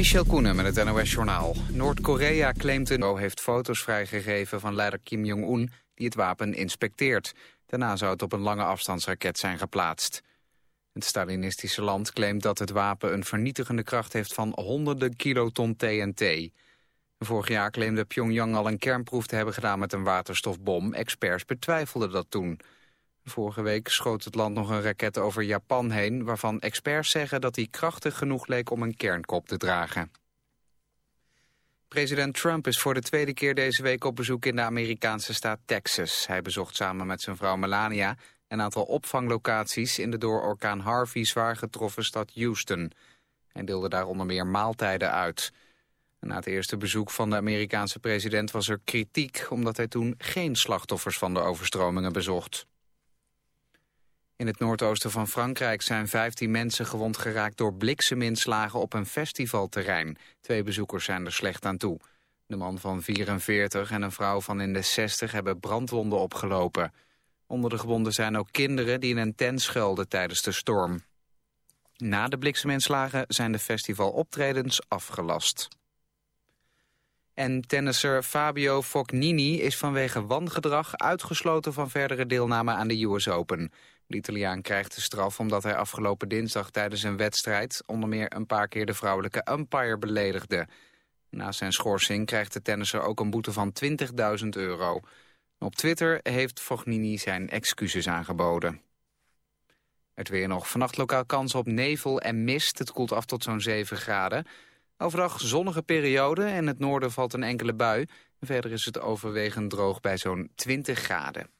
Michel Koenen met het NOS-journaal. Noord-Korea claimt een... heeft foto's vrijgegeven van leider Kim Jong-un... die het wapen inspecteert. Daarna zou het op een lange afstandsraket zijn geplaatst. Het Stalinistische land claimt dat het wapen een vernietigende kracht heeft... van honderden kiloton TNT. Vorig jaar claimde Pyongyang al een kernproef te hebben gedaan met een waterstofbom. Experts betwijfelden dat toen... Vorige week schoot het land nog een raket over Japan heen... waarvan experts zeggen dat die krachtig genoeg leek om een kernkop te dragen. President Trump is voor de tweede keer deze week op bezoek in de Amerikaanse staat Texas. Hij bezocht samen met zijn vrouw Melania een aantal opvanglocaties in de door orkaan Harvey zwaar getroffen stad Houston. Hij deelde daar onder meer maaltijden uit. Na het eerste bezoek van de Amerikaanse president was er kritiek... omdat hij toen geen slachtoffers van de overstromingen bezocht. In het noordoosten van Frankrijk zijn 15 mensen gewond geraakt door blikseminslagen op een festivalterrein. Twee bezoekers zijn er slecht aan toe. De man van 44 en een vrouw van in de 60 hebben brandwonden opgelopen. Onder de gewonden zijn ook kinderen die in een tent schuilden tijdens de storm. Na de blikseminslagen zijn de festivaloptredens afgelast. En tennisser Fabio Fognini is vanwege wangedrag uitgesloten van verdere deelname aan de US Open. De Italiaan krijgt de straf omdat hij afgelopen dinsdag tijdens een wedstrijd... onder meer een paar keer de vrouwelijke umpire beledigde. Na zijn schorsing krijgt de tennisser ook een boete van 20.000 euro. Op Twitter heeft Fognini zijn excuses aangeboden. Het weer nog. Vannacht lokaal kans op nevel en mist. Het koelt af tot zo'n 7 graden. Overdag zonnige periode en het noorden valt een enkele bui. Verder is het overwegend droog bij zo'n 20 graden.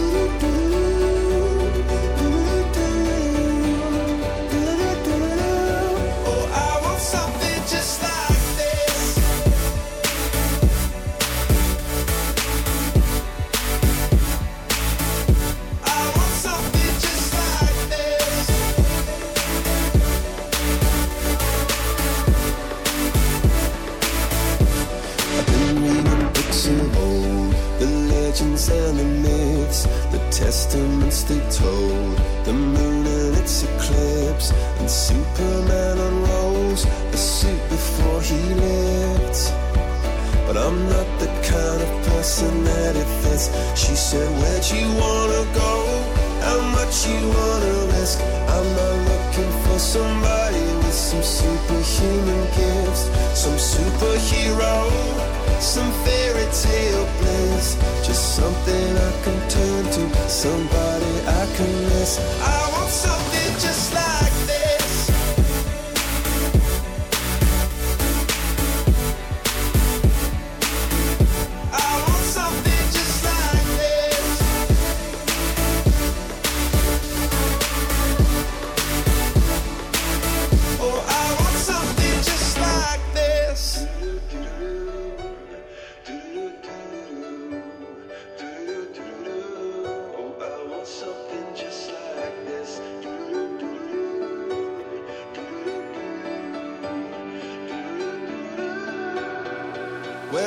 somebody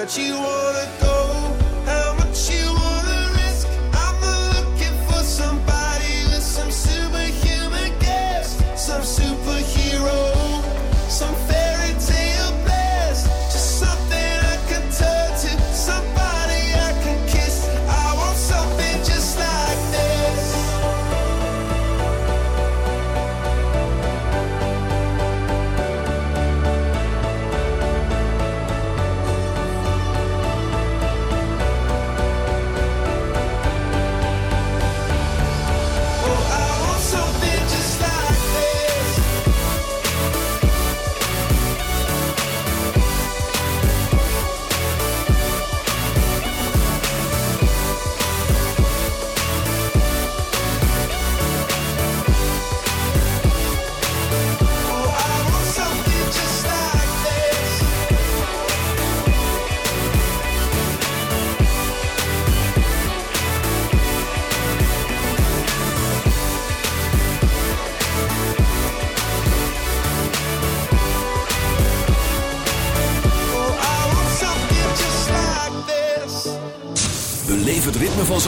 where'd you wanna go?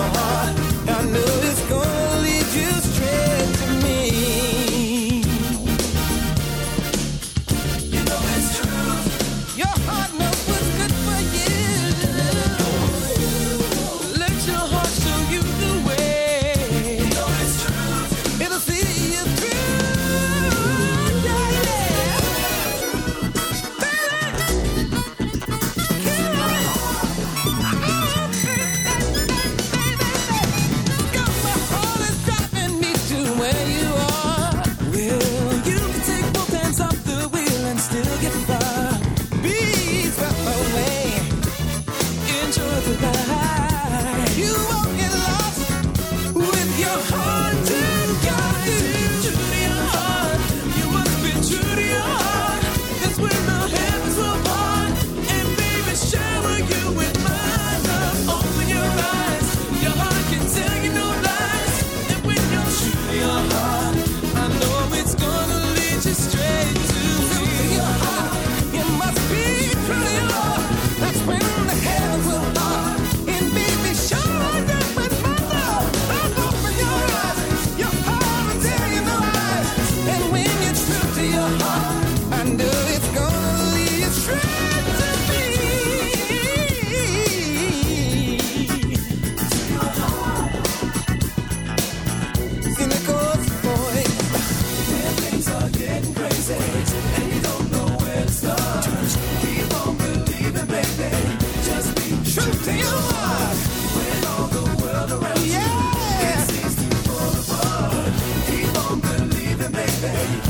your heart, baby.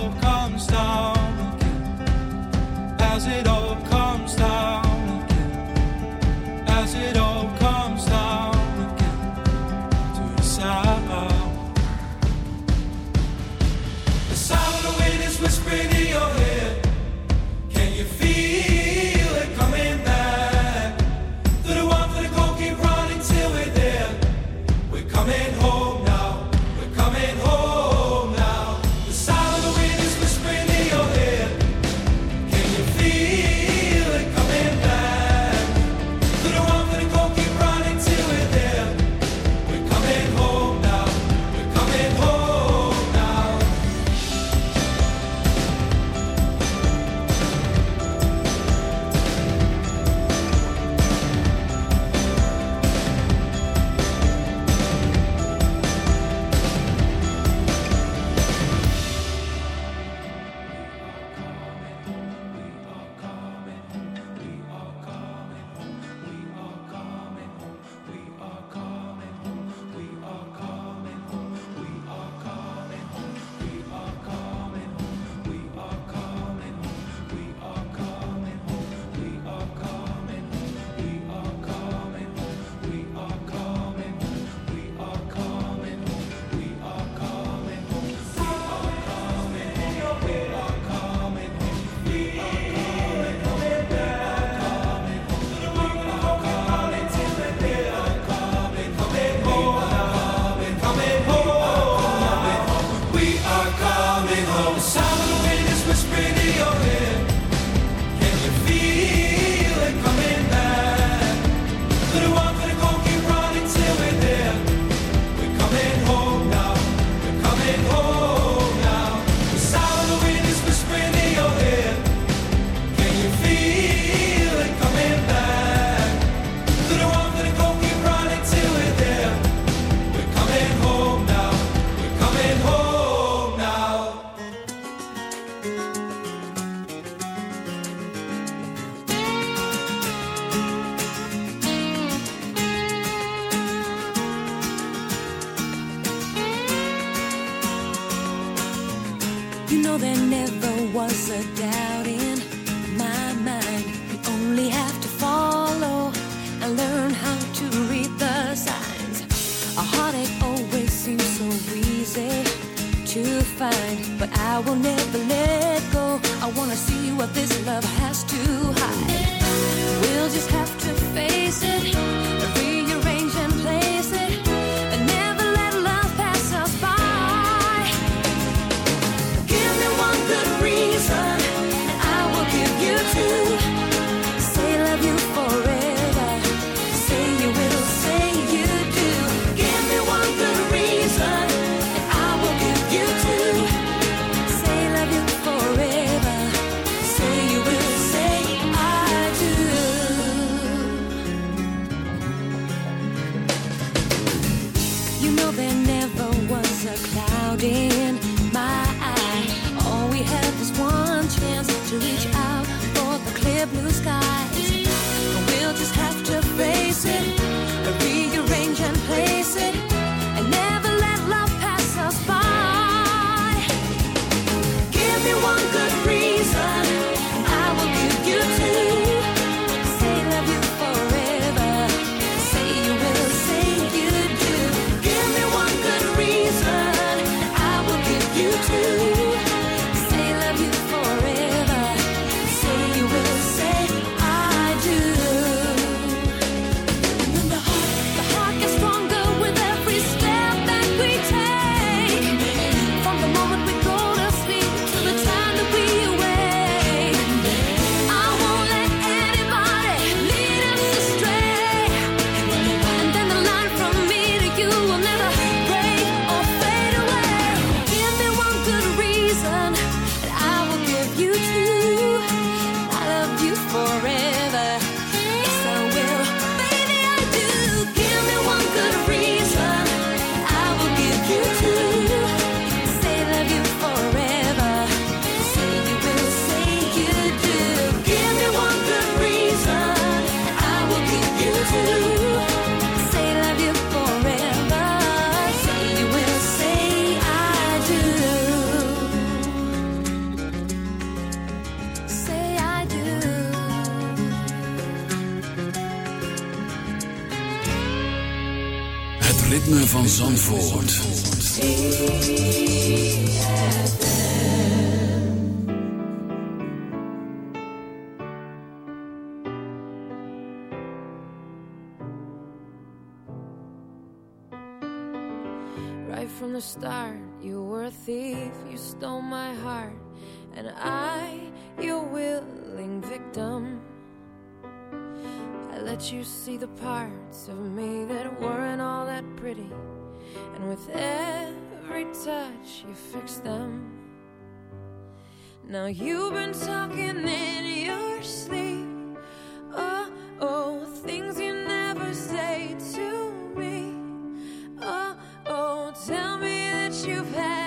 and with every touch you fix them. Now you've been talking in your sleep. Oh, oh, things you never say to me. Oh, oh, tell me that you've had.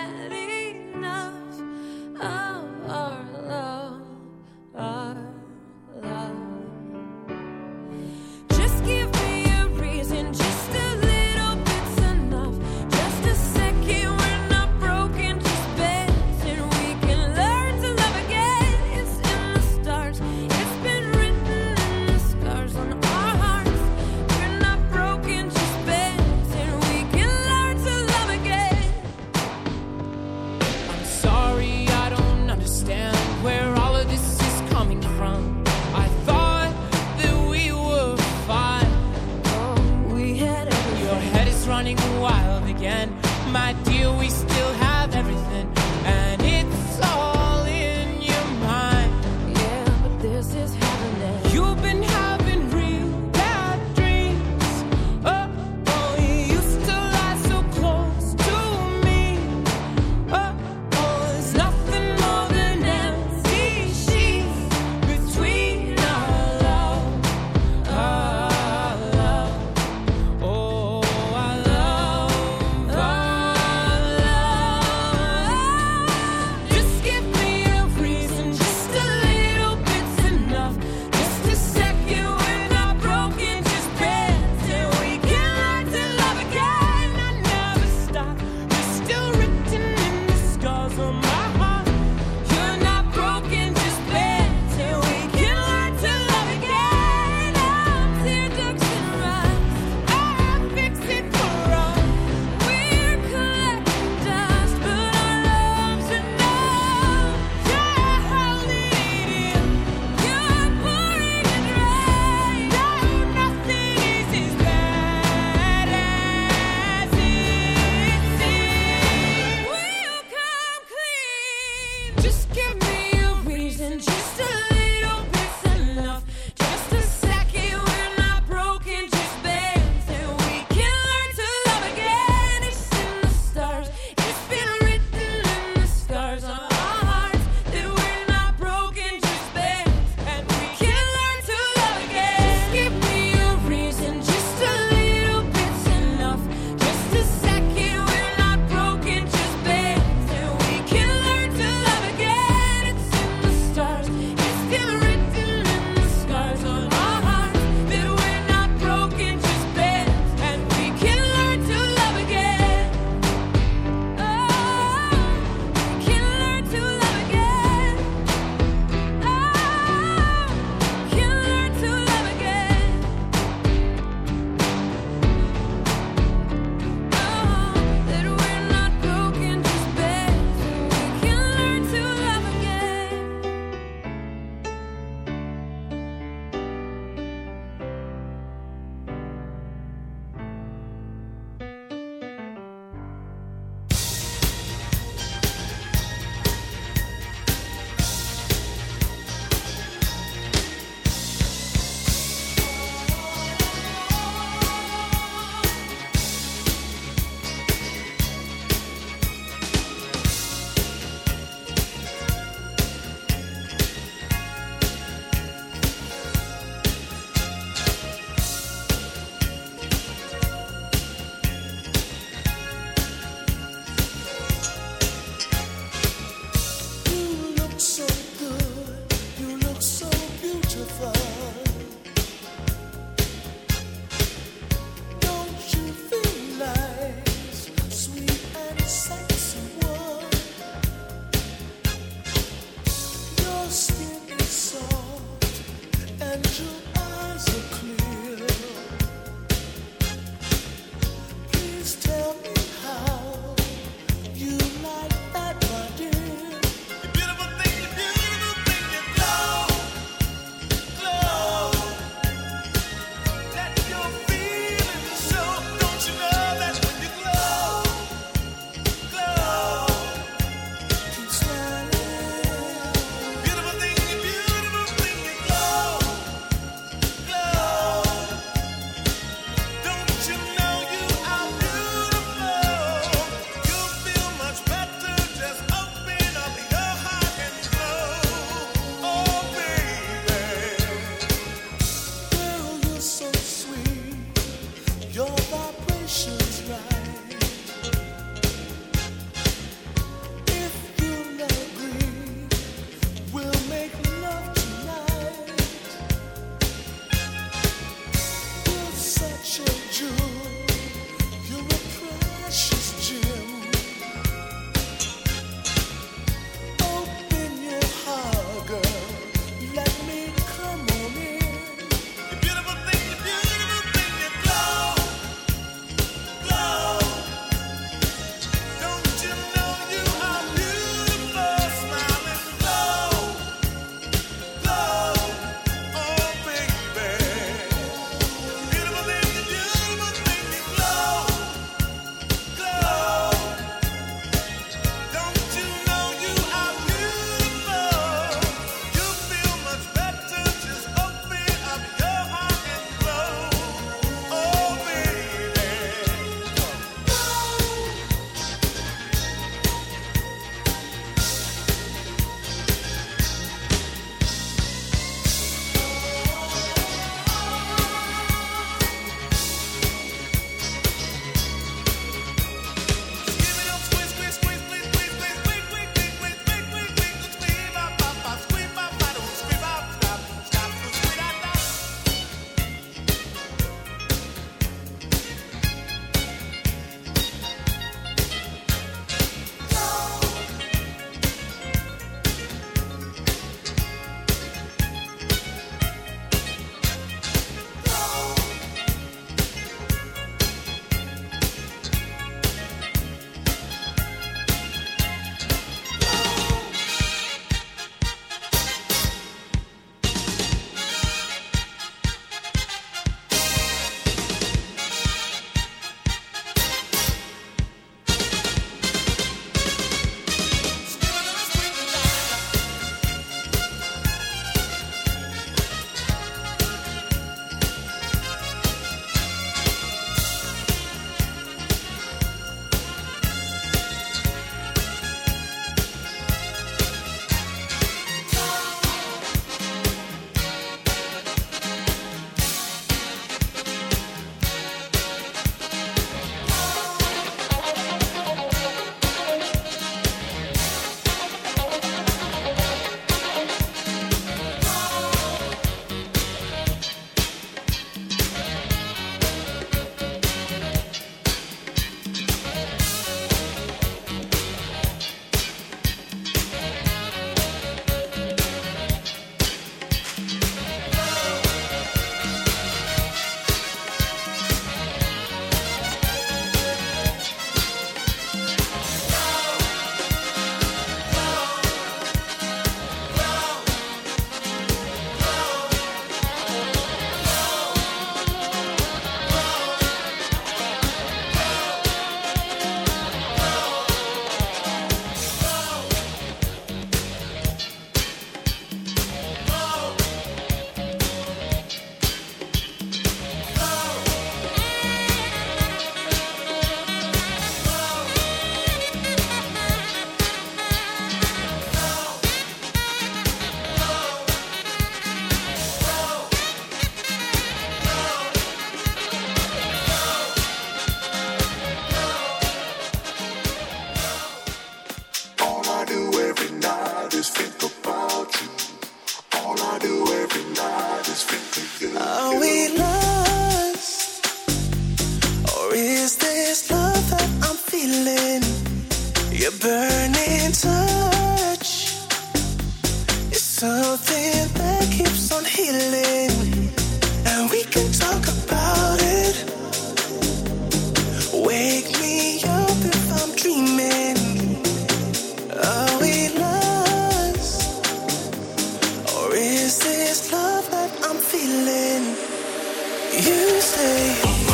you stay?